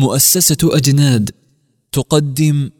مؤسسة أجناد تقدم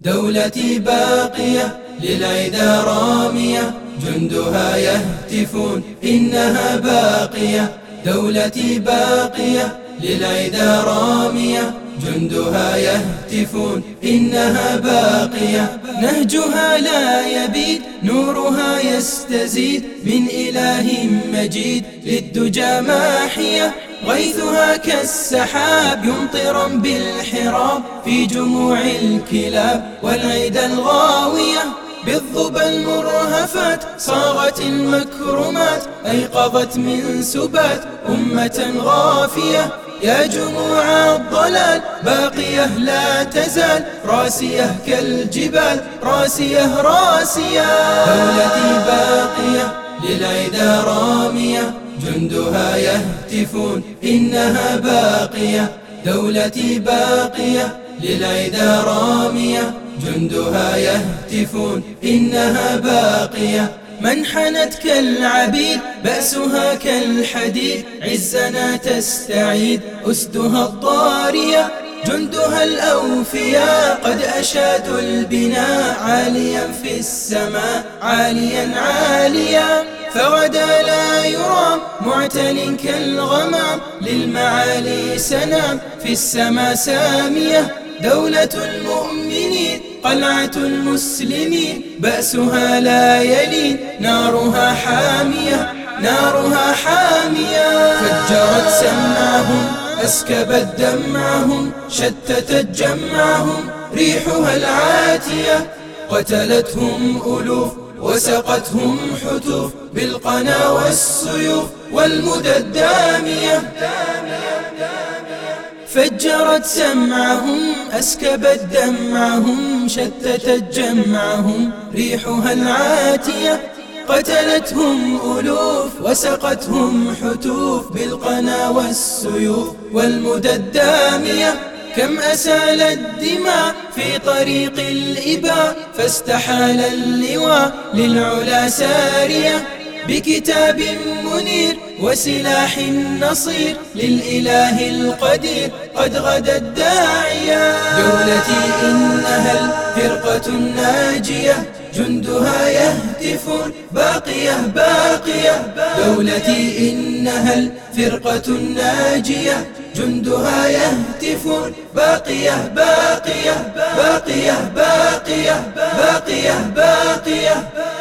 دولتي باقية للعدا رامية جندها يهتفون إنها باقية. دولتي باقية للعدا رامية جندها يهتفون إنها باقية. نهجها لا يبيد نورها يستزيد. من إله مجيد للدجى ماحية غيثها كالسحاب يمطرا بالحراب في جموع الكلاب والعيد الغاوية بالظبى المرهفات صاغت المكرمات أيقظت من سبات أمة غافية يا جموع الضلال باقية لا تزال راسية كالجبال راسية راسية دولتي باقية للعدا رامية جندها يهتفون إنها باقية دولتي باقية للعدا رامية. جندها يهتفون إنها باقية. منحنت كالعبيد بأسها كالحديد. عزنا تستعيد أسدها الضارية جندها الأوفياء قد أشادوا البناء. عاليا في السماء عاليا عاليا. فغدا لا يرام معتل كالغمام للمعالي سنام في السماء سامية دولة المؤمنين قلعة المسلمين بأسها لا يلين نارها حامية نارها حامية فجرت سمعهم أسكبت دمعهم شتتت جمعهم ريحها العاتية قتلتهم ألوف وسقتهم حتوف بالقنا والسيوف والمدى الدامية فجرت سمعهم أسكبت دمعهم شتتت جمعهم ريحها العاتية. قتلتهم ألوف وسقتهم حتوف بالقنا والسيوف والمدى الدامية كم أسال الدماء في طريق الإباء فاستحال اللواء للعلا سارية بكتاب منير وسلاح نصير للإله القدير قد غدا الداعية. دولتي إنها الفرقة الناجية جندها يهتفون باقية باقية. دولتي إنها الفرقة الناجية جندها يهتفون باقية باقية باقية باقية باقية باقية, باقية.